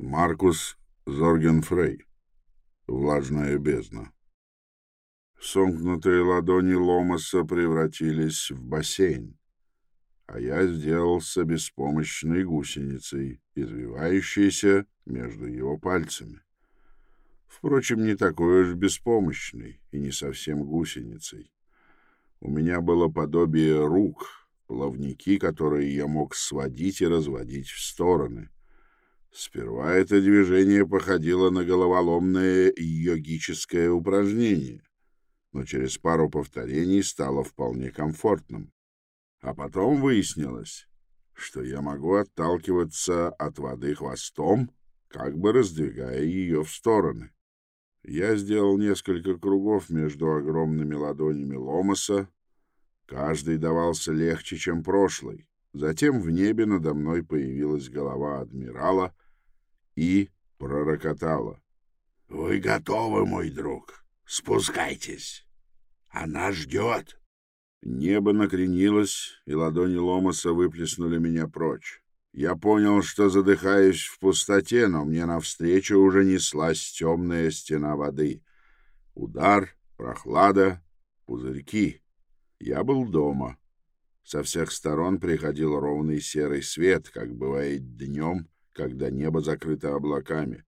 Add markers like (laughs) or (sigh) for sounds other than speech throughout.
Маркус Зоргенфрей. Влажная бездна. Сомкнутые ладони Ломаса превратились в бассейн, а я сделался беспомощной гусеницей, извивающейся между его пальцами. Впрочем, не такой уж беспомощной и не совсем гусеницей. У меня было подобие рук, плавники, которые я мог сводить и разводить в стороны. Сперва это движение походило на головоломное йогическое упражнение, но через пару повторений стало вполне комфортным. А потом выяснилось, что я могу отталкиваться от воды хвостом, как бы раздвигая ее в стороны. Я сделал несколько кругов между огромными ладонями Ломаса. Каждый давался легче, чем прошлый. Затем в небе надо мной появилась голова адмирала и пророкотала. — Вы готовы, мой друг? Спускайтесь. Она ждет. Небо накренилось, и ладони Ломаса выплеснули меня прочь. Я понял, что задыхаюсь в пустоте, но мне навстречу уже неслась темная стена воды. Удар, прохлада, пузырьки. Я был дома. Со всех сторон приходил ровный серый свет, как бывает днем, когда небо закрыто облаками.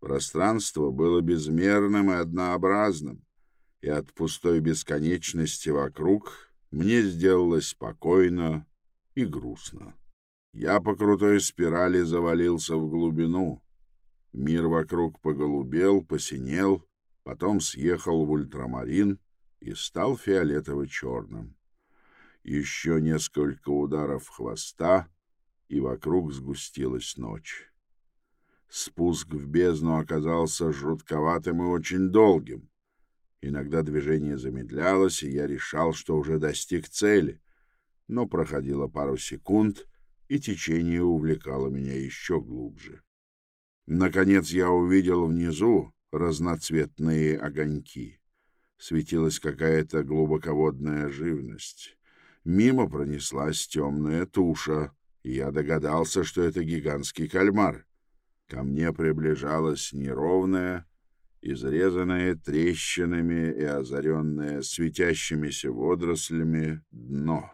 Пространство было безмерным и однообразным, и от пустой бесконечности вокруг мне сделалось спокойно и грустно. Я по крутой спирали завалился в глубину. Мир вокруг поголубел, посинел, потом съехал в ультрамарин и стал фиолетово-черным. Еще несколько ударов хвоста, и вокруг сгустилась ночь. Спуск в бездну оказался жутковатым и очень долгим. Иногда движение замедлялось, и я решал, что уже достиг цели. Но проходило пару секунд, и течение увлекало меня еще глубже. Наконец я увидел внизу разноцветные огоньки. Светилась какая-то глубоководная живность. Мимо пронеслась темная туша, и я догадался, что это гигантский кальмар. Ко мне приближалась неровная, изрезанное трещинами и озаренное светящимися водорослями дно.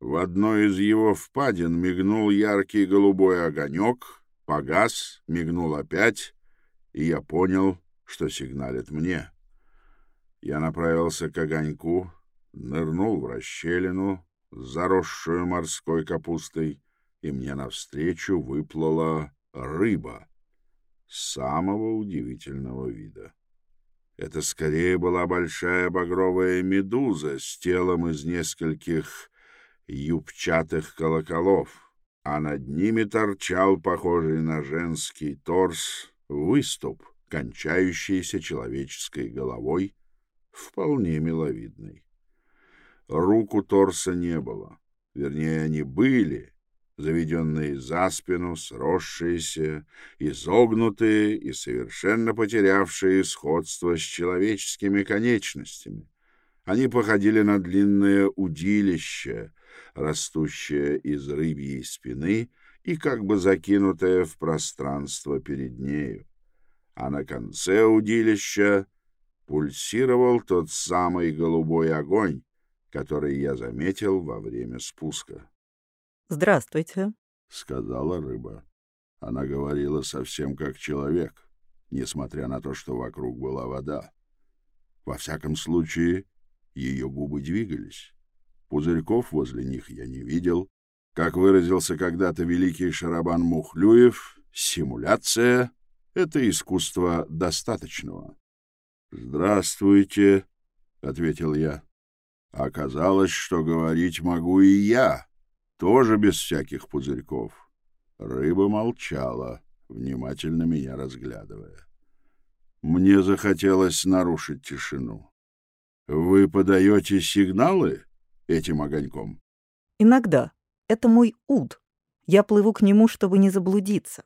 В одной из его впадин мигнул яркий голубой огонек, погас, мигнул опять, и я понял, что сигналит мне. Я направился к огоньку, нырнул в расщелину, заросшую морской капустой, и мне навстречу выплыла рыба самого удивительного вида. Это скорее была большая багровая медуза с телом из нескольких юбчатых колоколов, а над ними торчал, похожий на женский торс, выступ, кончающийся человеческой головой, вполне миловидный. Рук торса не было, вернее, они были, заведенные за спину, сросшиеся, изогнутые и совершенно потерявшие сходство с человеческими конечностями. Они походили на длинное удилище, растущая из рыбьей спины и как бы закинутая в пространство перед нею. А на конце удилища пульсировал тот самый голубой огонь, который я заметил во время спуска. «Здравствуйте», — сказала рыба. Она говорила совсем как человек, несмотря на то, что вокруг была вода. Во всяком случае, ее губы двигались. Пузырьков возле них я не видел. Как выразился когда-то великий Шарабан Мухлюев, симуляция — это искусство достаточного. «Здравствуйте», — ответил я. Оказалось, что говорить могу и я, тоже без всяких пузырьков. Рыба молчала, внимательно меня разглядывая. Мне захотелось нарушить тишину. «Вы подаете сигналы?» этим огоньком? Иногда. Это мой уд. Я плыву к нему, чтобы не заблудиться.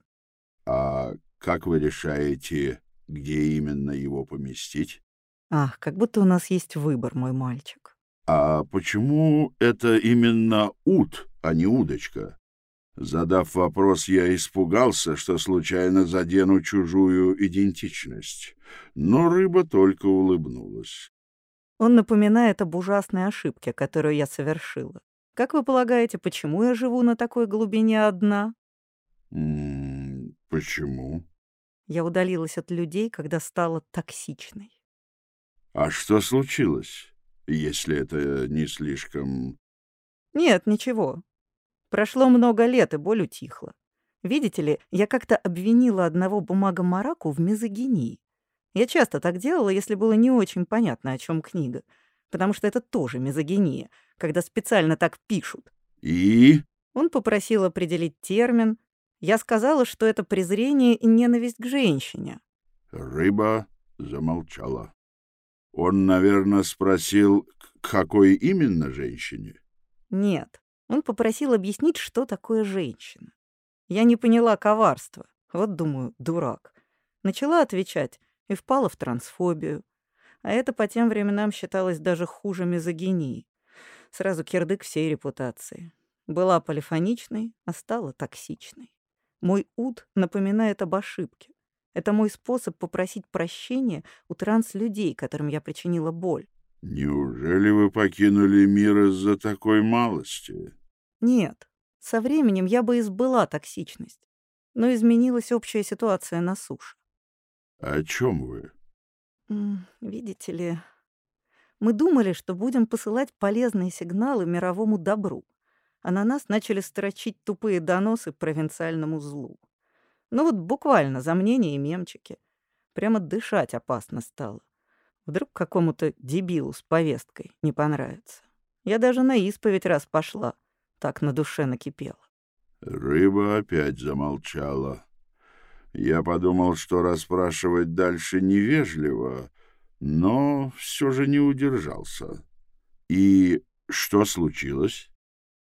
А как вы решаете, где именно его поместить? Ах, как будто у нас есть выбор, мой мальчик. А почему это именно уд, а не удочка? Задав вопрос, я испугался, что случайно задену чужую идентичность, но рыба только улыбнулась. Он напоминает об ужасной ошибке, которую я совершила. Как вы полагаете, почему я живу на такой глубине одна? Почему? Я удалилась от людей, когда стала токсичной. А что случилось, если это не слишком... Нет, ничего. Прошло много лет, и боль утихла. Видите ли, я как-то обвинила одного бумагомараку в мизогинии. Я часто так делала, если было не очень понятно, о чем книга. Потому что это тоже мизогиния, когда специально так пишут. И? Он попросил определить термин. Я сказала, что это презрение и ненависть к женщине. Рыба замолчала. Он, наверное, спросил, к какой именно женщине? Нет. Он попросил объяснить, что такое женщина. Я не поняла коварства. Вот, думаю, дурак. Начала отвечать и впала в трансфобию. А это по тем временам считалось даже хуже мизогинии. Сразу кирдык всей репутации. Была полифоничной, а стала токсичной. Мой уд напоминает об ошибке. Это мой способ попросить прощения у транслюдей, которым я причинила боль. Неужели вы покинули мир из-за такой малости? Нет. Со временем я бы избыла токсичность. Но изменилась общая ситуация на суше. О чем вы? Видите ли, мы думали, что будем посылать полезные сигналы мировому добру, а на нас начали строчить тупые доносы провинциальному злу. Ну вот буквально за мнение и мемчики. Прямо дышать опасно стало. Вдруг какому-то дебилу с повесткой не понравится. Я даже на исповедь раз пошла. Так на душе накипело. Рыба опять замолчала. Я подумал, что расспрашивать дальше невежливо, но все же не удержался. И что случилось?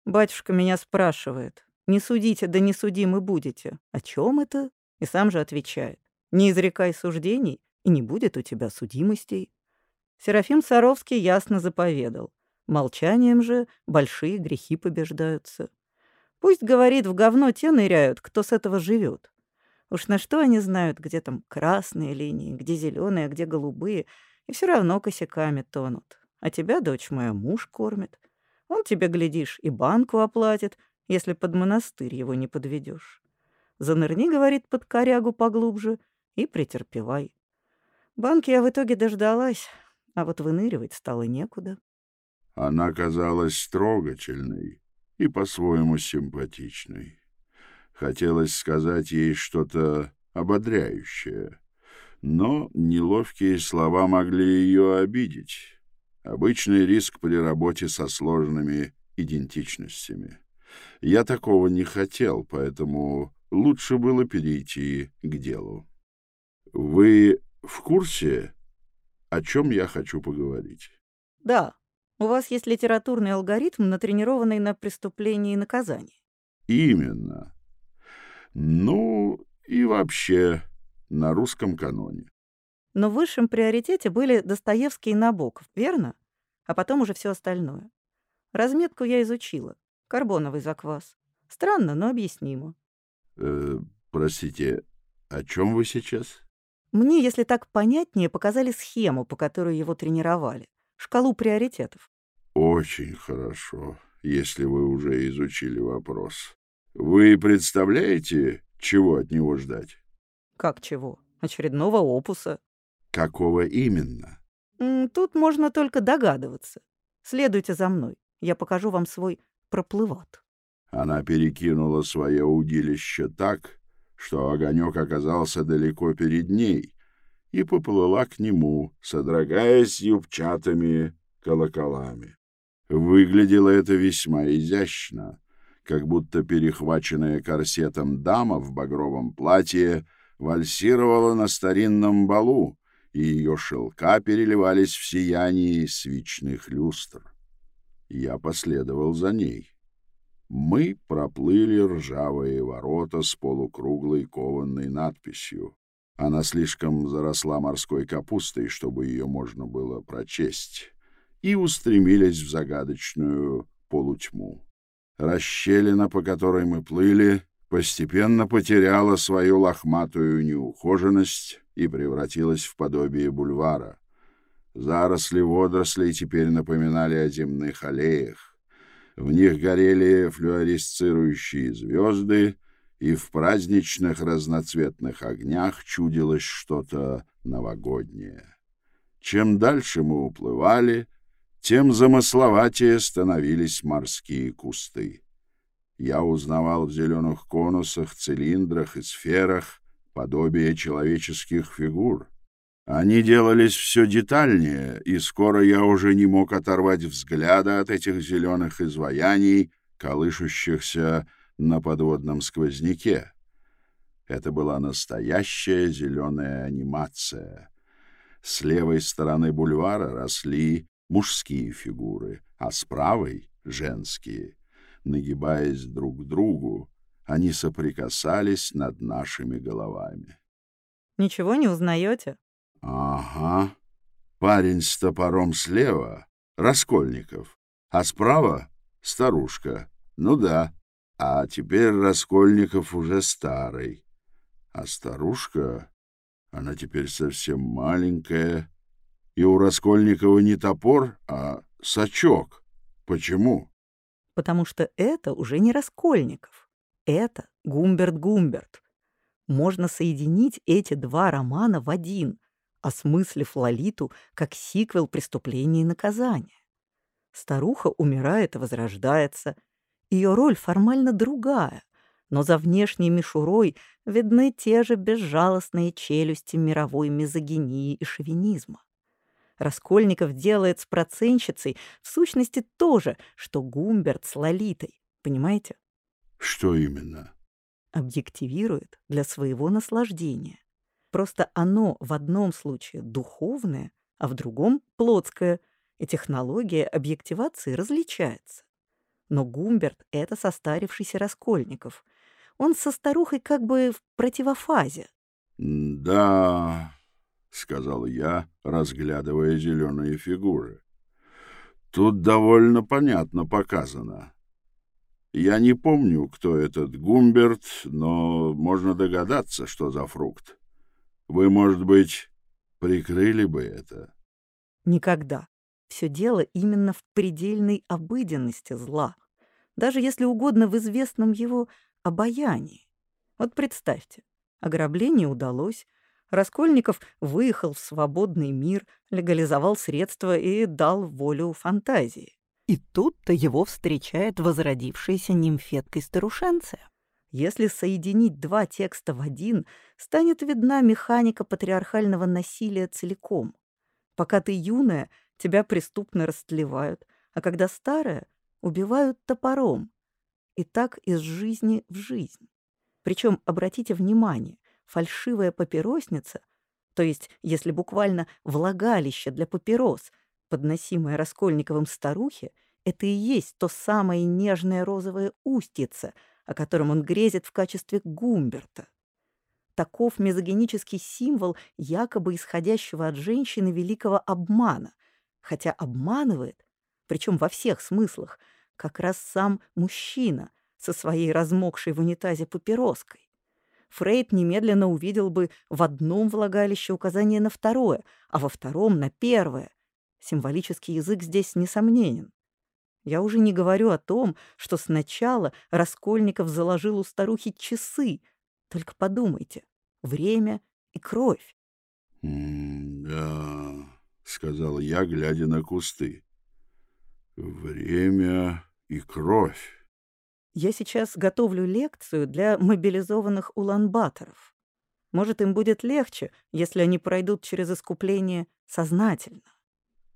Батюшка меня спрашивает. Не судите, да не судимы будете. О чем это? И сам же отвечает. Не изрекай суждений, и не будет у тебя судимостей. Серафим Саровский ясно заповедал. Молчанием же большие грехи побеждаются. Пусть, говорит, в говно те ныряют, кто с этого живет. Уж на что они знают, где там красные линии, где зеленые, а где голубые, и все равно косяками тонут. А тебя, дочь моя, муж кормит. Он тебе, глядишь, и банку оплатит, если под монастырь его не подведешь. Занырни, говорит, под корягу поглубже и претерпевай. Банки я в итоге дождалась, а вот выныривать стало некуда. Она казалась трогательной и по-своему симпатичной. Хотелось сказать ей что-то ободряющее, но неловкие слова могли ее обидеть. Обычный риск при работе со сложными идентичностями. Я такого не хотел, поэтому лучше было перейти к делу. Вы в курсе, о чем я хочу поговорить? Да. У вас есть литературный алгоритм, натренированный на преступлении и наказании. Именно. Ну, и вообще на русском каноне. Но в высшем приоритете были Достоевский и Набоков, верно? А потом уже все остальное. Разметку я изучила. Карбоновый заквас. Странно, но объяснимо. Э, простите, о чем вы сейчас? Мне, если так понятнее, показали схему, по которой его тренировали. Шкалу приоритетов. Очень хорошо, если вы уже изучили вопрос. Вы представляете, чего от него ждать? Как чего? Очередного опуса. Какого именно? Тут можно только догадываться. Следуйте за мной. Я покажу вам свой проплыват. Она перекинула свое удилище так, что огонек оказался далеко перед ней, и поплыла к нему, содрогаясь юбчатыми колоколами. Выглядело это весьма изящно, как будто перехваченная корсетом дама в багровом платье вальсировала на старинном балу, и ее шелка переливались в сиянии свечных люстр. Я последовал за ней. Мы проплыли ржавые ворота с полукруглой кованной надписью. Она слишком заросла морской капустой, чтобы ее можно было прочесть, и устремились в загадочную полутьму. расщелина, по которой мы плыли, постепенно потеряла свою лохматую неухоженность и превратилась в подобие бульвара. Заросли водорослей теперь напоминали о земных аллеях. В них горели флюоресцирующие звезды, и в праздничных разноцветных огнях чудилось что-то новогоднее. Чем дальше мы уплывали, тем замысловатее становились морские кусты. Я узнавал в зеленых конусах, цилиндрах и сферах подобие человеческих фигур. Они делались все детальнее, и скоро я уже не мог оторвать взгляда от этих зеленых изваяний, колышущихся на подводном сквозняке. Это была настоящая зеленая анимация. С левой стороны бульвара росли мужские фигуры, а с правой — женские. Нагибаясь друг к другу, они соприкасались над нашими головами. «Ничего не узнаете?» «Ага. Парень с топором слева — Раскольников, а справа — старушка. Ну да. А теперь Раскольников уже старый. А старушка, она теперь совсем маленькая, и у Раскольникова не топор, а сачок. Почему? Потому что это уже не Раскольников. Это Гумберт Гумберт. Можно соединить эти два романа в один, осмыслив Лолиту как сиквел преступления и наказания. Старуха умирает и возрождается. Ее роль формально другая, но за внешней мишурой видны те же безжалостные челюсти мировой мизогинии и шовинизма. Раскольников делает с проценщицей в сущности то же, что Гумберт с Лолитой. Понимаете? Что именно? Объективирует для своего наслаждения. Просто оно в одном случае духовное, а в другом — плотское, и технология объективации различается. Но Гумберт — это состарившийся Раскольников. Он со старухой как бы в противофазе. «Да, — сказал я, разглядывая зеленые фигуры. «Тут довольно понятно показано. Я не помню, кто этот Гумберт, но можно догадаться, что за фрукт. Вы, может быть, прикрыли бы это?» «Никогда. Все дело именно в предельной обыденности зла, даже если угодно в известном его обаянии. Вот представьте, ограбление удалось, Раскольников выехал в свободный мир, легализовал средства и дал волю фантазии. И тут-то его встречает возродившаяся нимфеткой-старушенция. Если соединить два текста в один, станет видна механика патриархального насилия целиком. Пока ты юная, тебя преступно растлевают, а когда старая, убивают топором. И так из жизни в жизнь. Причем, обратите внимание, фальшивая папиросница, то есть, если буквально влагалище для папирос, подносимое Раскольниковым старухе, это и есть то самое нежное розовое устьице, о котором он грезит в качестве Гумберта. Таков мезогенический символ якобы исходящего от женщины великого обмана, хотя обманывает, причем во всех смыслах, как раз сам мужчина со своей размокшей в унитазе папироской. Фрейд немедленно увидел бы в одном влагалище указание на второе, а во втором — на первое. Символический язык здесь несомненен. Я уже не говорю о том, что сначала Раскольников заложил у старухи часы. Только подумайте, время и кровь. «Да», — сказал я, глядя на кусты. «Время и кровь». Я сейчас готовлю лекцию для мобилизованных уланбаторов. Может, им будет легче, если они пройдут через искупление сознательно.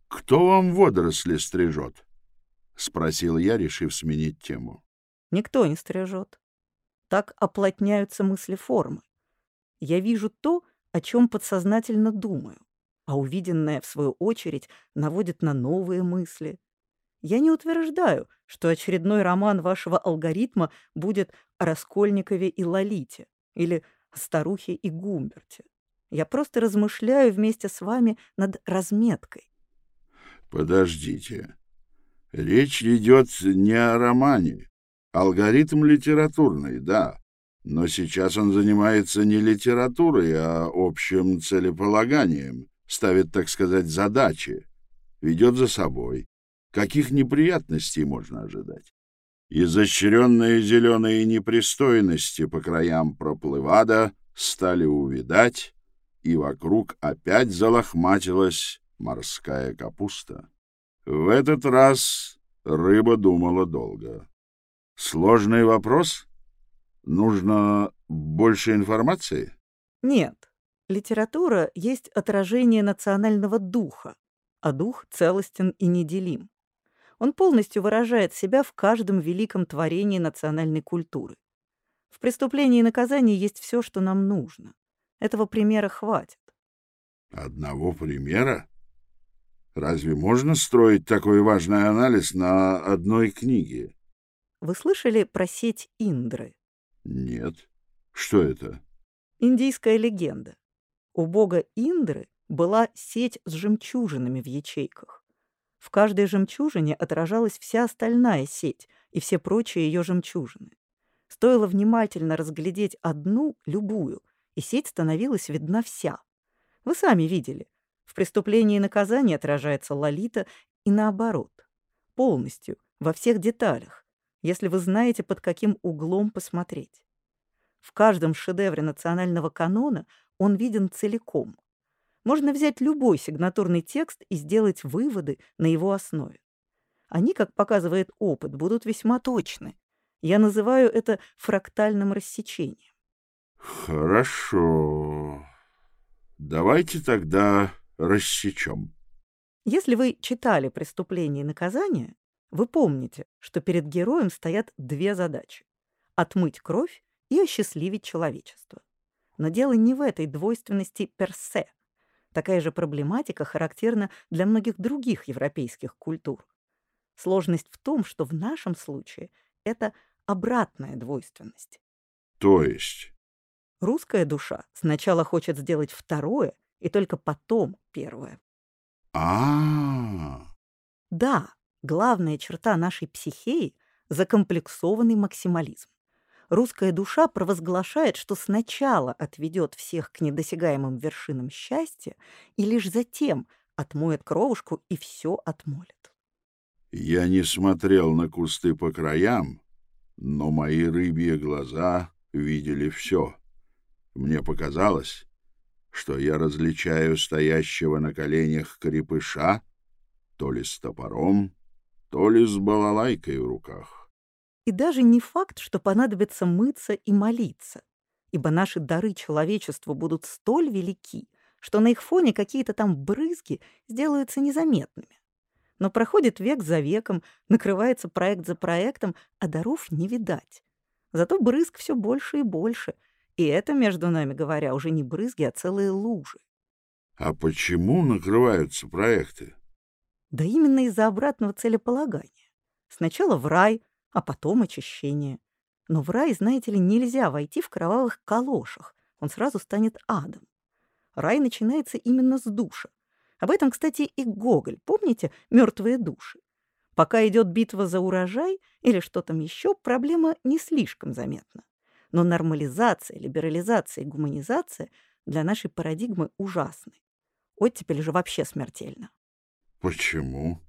«Кто вам водоросли стрижет?» — спросил я, решив сменить тему. «Никто не стрижет. Так оплотняются мысли формы. Я вижу то, о чем подсознательно думаю, а увиденное, в свою очередь, наводит на новые мысли — я не утверждаю, что очередной роман вашего алгоритма будет о Раскольникове и Лолите или о старухе и Гумберте. Я просто размышляю вместе с вами над разметкой. Подождите. Речь идет не о романе, Алгоритм литературный, да. Но сейчас он занимается не литературой, а общим целеполаганием, ставит, так сказать, задачи, ведет за собой. Каких неприятностей можно ожидать? Изощренные зеленые непристойности по краям проплывада стали увидать, и вокруг опять залохматилась морская капуста. В этот раз рыба думала долго. Сложный вопрос? Нужно больше информации? Нет. Литература есть отражение национального духа, а дух целостен и неделим. Он полностью выражает себя в каждом великом творении национальной культуры. В преступлении и наказании есть все, что нам нужно. Этого примера хватит. Одного примера? Разве можно строить такой важный анализ на одной книге? Вы слышали про сеть Индры? Нет. Что это? Индийская легенда. У бога Индры была сеть с жемчужинами в ячейках. В каждой жемчужине отражалась вся остальная сеть и все прочие ее жемчужины. Стоило внимательно разглядеть одну, любую, и сеть становилась видна вся. Вы сами видели. В преступлении и наказании отражается Лолита и наоборот. Полностью, во всех деталях, если вы знаете, под каким углом посмотреть. В каждом шедевре национального канона он виден целиком. Можно взять любой сигнатурный текст и сделать выводы на его основе. Они, как показывает опыт, будут весьма точны. Я называю это фрактальным рассечением. Хорошо. Давайте тогда рассечем. Если вы читали «Преступление и наказание», вы помните, что перед героем стоят две задачи — отмыть кровь и осчастливить человечество. Но дело не в этой двойственности персе. Такая же проблематика характерна для многих других европейских культур. Сложность в том, что в нашем случае это обратная двойственность. То есть? Русская душа сначала хочет сделать второе, и только потом первое. А, -а, -а. Да, главная черта нашей психеи — закомплексованный максимализм. Русская душа провозглашает, что сначала отведет всех к недосягаемым вершинам счастья и лишь затем отмоет кровушку и все отмолит. Я не смотрел на кусты по краям, но мои рыбьи глаза видели все. Мне показалось, что я различаю стоящего на коленях крепыша то ли с топором, то ли с балалайкой в руках. И даже не факт, что понадобится мыться и молиться, ибо наши дары человечеству будут столь велики, что на их фоне какие-то там брызги сделаются незаметными. Но проходит век за веком, накрывается проект за проектом, а даров не видать. Зато брызг все больше и больше, и это, между нами говоря, уже не брызги, а целые лужи. А почему накрываются проекты? Да именно из-за обратного целеполагания. Сначала в рай, а потом очищение. Но в рай, знаете ли, нельзя войти в кровавых калошах, он сразу станет адом. Рай начинается именно с душа. Об этом, кстати, и Гоголь, помните, «Мертвые души». Пока идет битва за урожай или что там еще, проблема не слишком заметна. Но нормализация, либерализация и гуманизация для нашей парадигмы ужасны. Оттепель же вообще смертельно. Почему?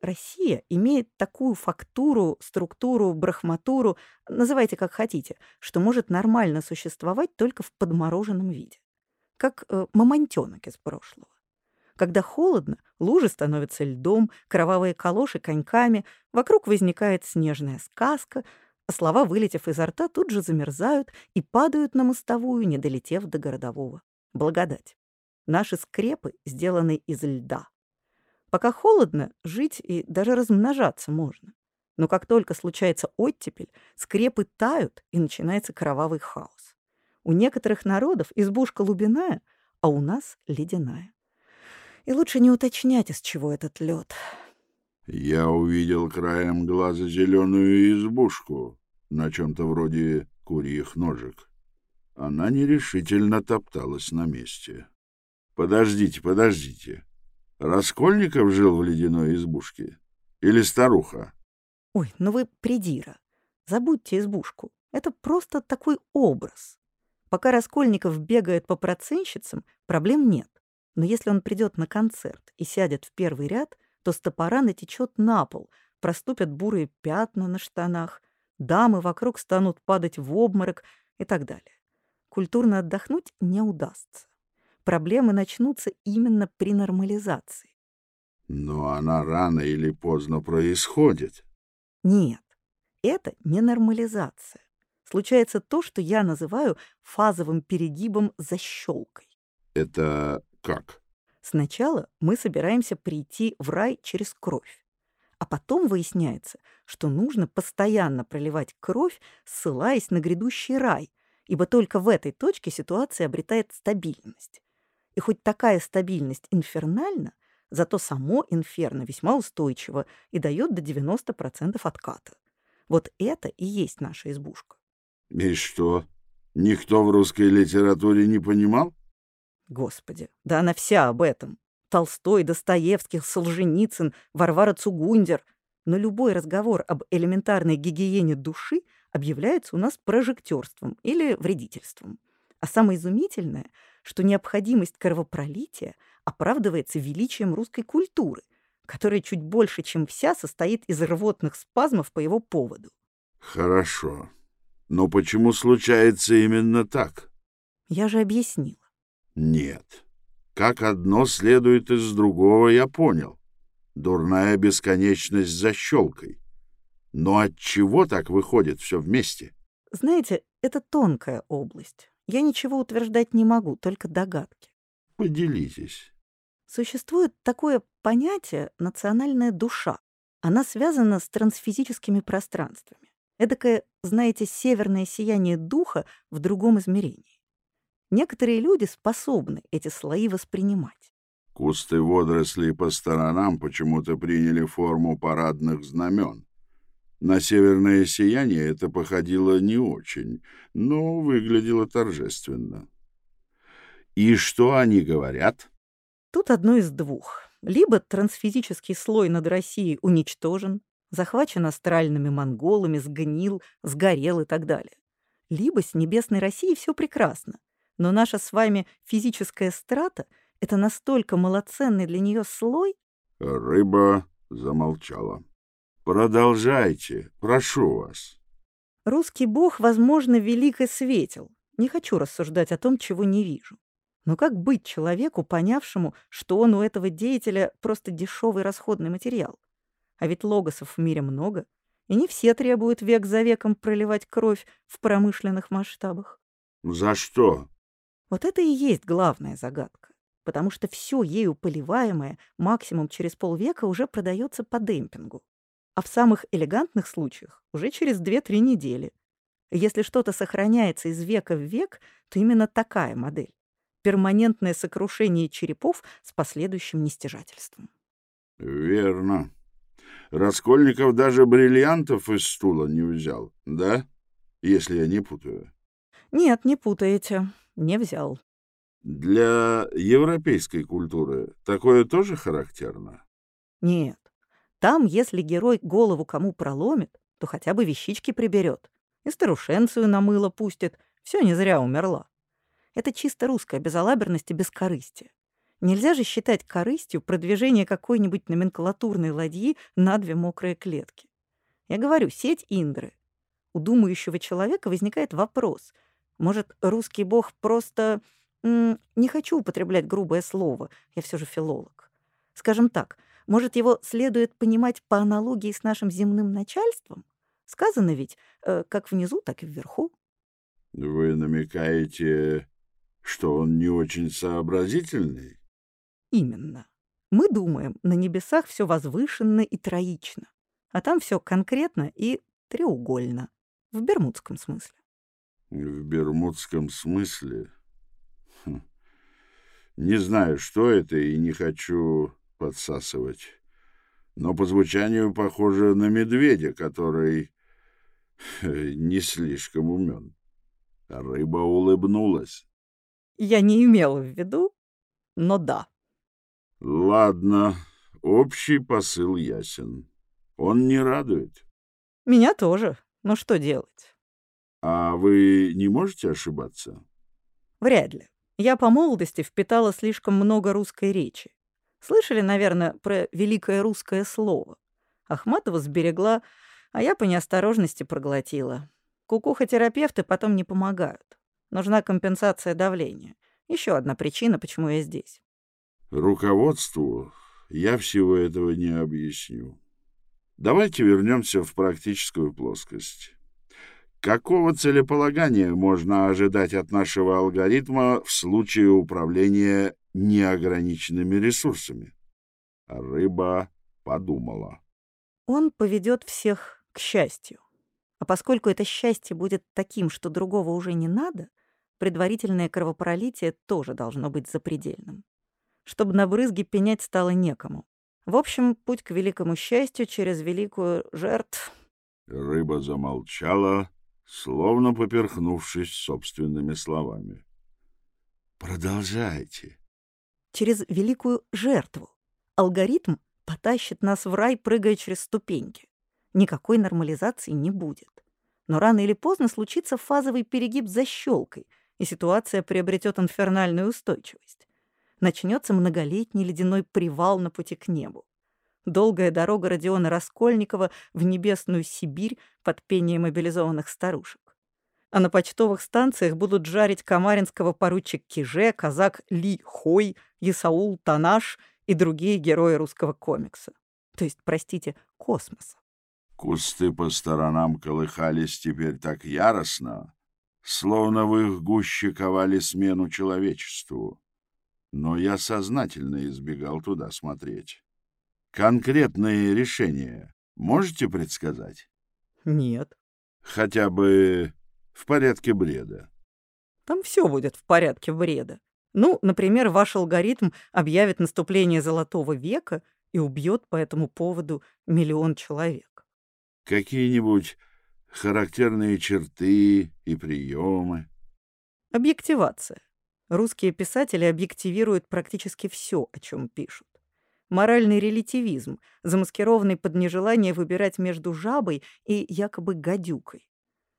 Россия имеет такую фактуру, структуру, брахматуру, называйте как хотите, что может нормально существовать только в подмороженном виде. Как э, мамонтенок из прошлого. Когда холодно, лужи становятся льдом, кровавые калоши — коньками, вокруг возникает снежная сказка, слова, вылетев изо рта, тут же замерзают и падают на мостовую, не долетев до городового. Благодать. Наши скрепы сделаны из льда. Пока холодно, жить и даже размножаться можно. Но как только случается оттепель, скрепы тают, и начинается кровавый хаос. У некоторых народов избушка лубиная, а у нас ледяная. И лучше не уточнять, из чего этот лед. Я увидел краем глаза зеленую избушку на чем-то вроде курьих ножек. Она нерешительно топталась на месте. «Подождите, подождите. Раскольников жил в ледяной избушке? Или старуха? Ой, ну вы придира. Забудьте избушку. Это просто такой образ. Пока Раскольников бегает по проценщицам, проблем нет. Но если он придет на концерт и сядет в первый ряд, то с топора натечет на пол, проступят бурые пятна на штанах, дамы вокруг станут падать в обморок и так далее. Культурно отдохнуть не удастся. Проблемы начнутся именно при нормализации. Но она рано или поздно происходит. Нет, это не нормализация. Случается то, что я называю фазовым перегибом защелкой. Это как? Сначала мы собираемся прийти в рай через кровь. А потом выясняется, что нужно постоянно проливать кровь, ссылаясь на грядущий рай, ибо только в этой точке ситуация обретает стабильность. И хоть такая стабильность инфернальна, зато само инферно весьма устойчиво и дает до 90% отката. Вот это и есть наша избушка. И что, никто в русской литературе не понимал? Господи, да она вся об этом. Толстой, Достоевский, Солженицын, Варвара Цугундер. Но любой разговор об элементарной гигиене души объявляется у нас прожектерством или вредительством. А самое изумительное, что необходимость кровопролития оправдывается величием русской культуры, которая чуть больше, чем вся, состоит из рвотных спазмов по его поводу. Хорошо. Но почему случается именно так? Я же объяснила. Нет. Как одно следует из другого, я понял. Дурная бесконечность за щелкой. Но от чего так выходит все вместе? Знаете, это тонкая область. Я ничего утверждать не могу, только догадки. Поделитесь. Существует такое понятие «национальная душа». Она связана с трансфизическими пространствами. Эдакое, знаете, северное сияние духа в другом измерении. Некоторые люди способны эти слои воспринимать. Кусты водорослей по сторонам почему-то приняли форму парадных знамен. На северное сияние это походило не очень, но выглядело торжественно. И что они говорят? Тут одно из двух. Либо трансфизический слой над Россией уничтожен, захвачен астральными монголами, сгнил, сгорел и так далее. Либо с небесной Россией все прекрасно, но наша с вами физическая страта — это настолько малоценный для нее слой... Рыба замолчала. Продолжайте, прошу вас. Русский бог, возможно, велик и светел. Не хочу рассуждать о том, чего не вижу. Но как быть человеку, понявшему, что он у этого деятеля просто дешевый расходный материал? А ведь логосов в мире много, и не все требуют век за веком проливать кровь в промышленных масштабах. За что? Вот это и есть главная загадка, потому что все ею поливаемое максимум через полвека уже продается по демпингу, а в самых элегантных случаях уже через 2-3 недели. Если что-то сохраняется из века в век, то именно такая модель — перманентное сокрушение черепов с последующим нестяжательством. Верно. Раскольников даже бриллиантов из стула не взял, да? Если я не путаю. Нет, не путаете не взял. Для европейской культуры такое тоже характерно? Нет. Там, если герой голову кому проломит, то хотя бы вещички приберет. И старушенцию на мыло пустит. Все не зря умерла. Это чисто русская безалаберность и бескорыстие. Нельзя же считать корыстью продвижение какой-нибудь номенклатурной ладьи на две мокрые клетки. Я говорю, сеть Индры. У думающего человека возникает вопрос — может, русский бог просто... Не хочу употреблять грубое слово, я все же филолог. Скажем так, может, его следует понимать по аналогии с нашим земным начальством? Сказано ведь э, как внизу, так и вверху. Вы намекаете, что он не очень сообразительный? Именно. Мы думаем, на небесах все возвышенно и троично, а там все конкретно и треугольно, в бермудском смысле. В бермудском смысле? Хм. Не знаю, что это, и не хочу подсасывать. Но по звучанию похоже на медведя, который (laughs) не слишком умен. Рыба улыбнулась. Я не имела в виду, но да. Ладно, общий посыл ясен. Он не радует. Меня тоже. Ну что делать? А вы не можете ошибаться? Вряд ли. Я по молодости впитала слишком много русской речи. Слышали, наверное, про великое русское слово? Ахматова сберегла, а я по неосторожности проглотила. Кукухотерапевты потом не помогают. Нужна компенсация давления. Еще одна причина, почему я здесь. Руководству я всего этого не объясню. Давайте вернемся в практическую плоскость. Какого целеполагания можно ожидать от нашего алгоритма в случае управления неограниченными ресурсами? Рыба подумала. Он поведет всех к счастью. А поскольку это счастье будет таким, что другого уже не надо, предварительное кровопролитие тоже должно быть запредельным. Чтобы на брызги пенять стало некому. В общем, путь к великому счастью через великую жертв... Рыба замолчала, словно поперхнувшись собственными словами. «Продолжайте». Через великую жертву. Алгоритм потащит нас в рай, прыгая через ступеньки. Никакой нормализации не будет. Но рано или поздно случится фазовый перегиб за щелкой, и ситуация приобретет инфернальную устойчивость. Начнется многолетний ледяной привал на пути к небу. Долгая дорога Родиона Раскольникова в небесную Сибирь под пение мобилизованных старушек. А на почтовых станциях будут жарить Камаринского поручик Киже, казак Ли Хой, Исаул Танаш и другие герои русского комикса. То есть, простите, космоса. Кусты по сторонам колыхались теперь так яростно, словно в их гуще ковали смену человечеству. Но я сознательно избегал туда смотреть. Конкретные решения можете предсказать? Нет. Хотя бы в порядке бреда. Там все будет в порядке бреда. Ну, например, ваш алгоритм объявит наступление Золотого века и убьет по этому поводу миллион человек. Какие-нибудь характерные черты и приемы? Объективация. Русские писатели объективируют практически все, о чем пишут моральный релятивизм, замаскированный под нежелание выбирать между жабой и якобы гадюкой.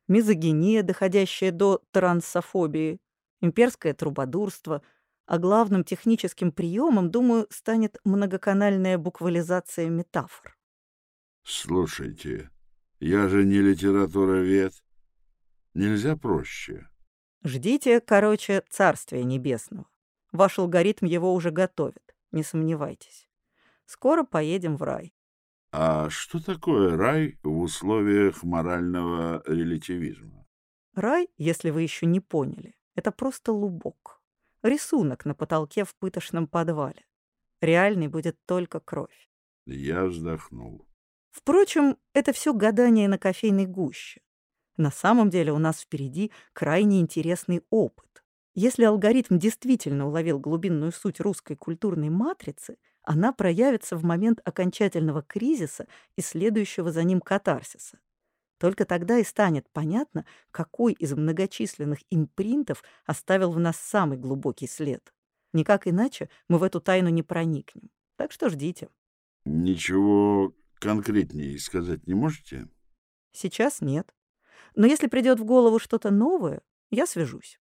Мизогиния, доходящая до трансофобии, имперское трубодурство, а главным техническим приемом, думаю, станет многоканальная буквализация метафор. Слушайте, я же не литературовед. Нельзя проще. Ждите, короче, Царствия Небесного. Ваш алгоритм его уже готовит, не сомневайтесь. Скоро поедем в рай. А что такое рай в условиях морального релятивизма? Рай, если вы еще не поняли, это просто лубок. Рисунок на потолке в пытошном подвале. Реальной будет только кровь. Я вздохнул. Впрочем, это все гадание на кофейной гуще. На самом деле у нас впереди крайне интересный опыт. Если алгоритм действительно уловил глубинную суть русской культурной матрицы, она проявится в момент окончательного кризиса и следующего за ним катарсиса. Только тогда и станет понятно, какой из многочисленных импринтов оставил в нас самый глубокий след. Никак иначе мы в эту тайну не проникнем. Так что ждите. Ничего конкретнее сказать не можете? Сейчас нет. Но если придет в голову что-то новое, я свяжусь.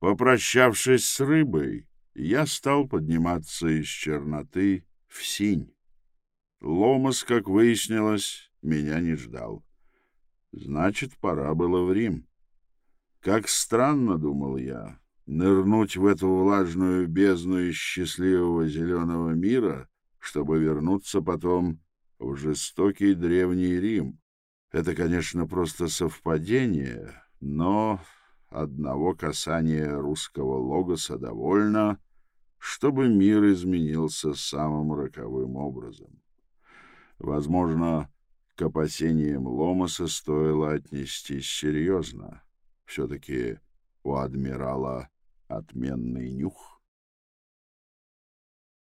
Попрощавшись с рыбой, я стал подниматься из черноты в синь. Ломас, как выяснилось, меня не ждал. Значит, пора было в Рим. Как странно, думал я, нырнуть в эту влажную бездну из счастливого зеленого мира, чтобы вернуться потом в жестокий древний Рим. Это, конечно, просто совпадение, но одного касания русского логоса довольно, чтобы мир изменился самым роковым образом. Возможно, к опасениям Ломаса стоило отнестись серьезно. Все-таки у адмирала отменный нюх.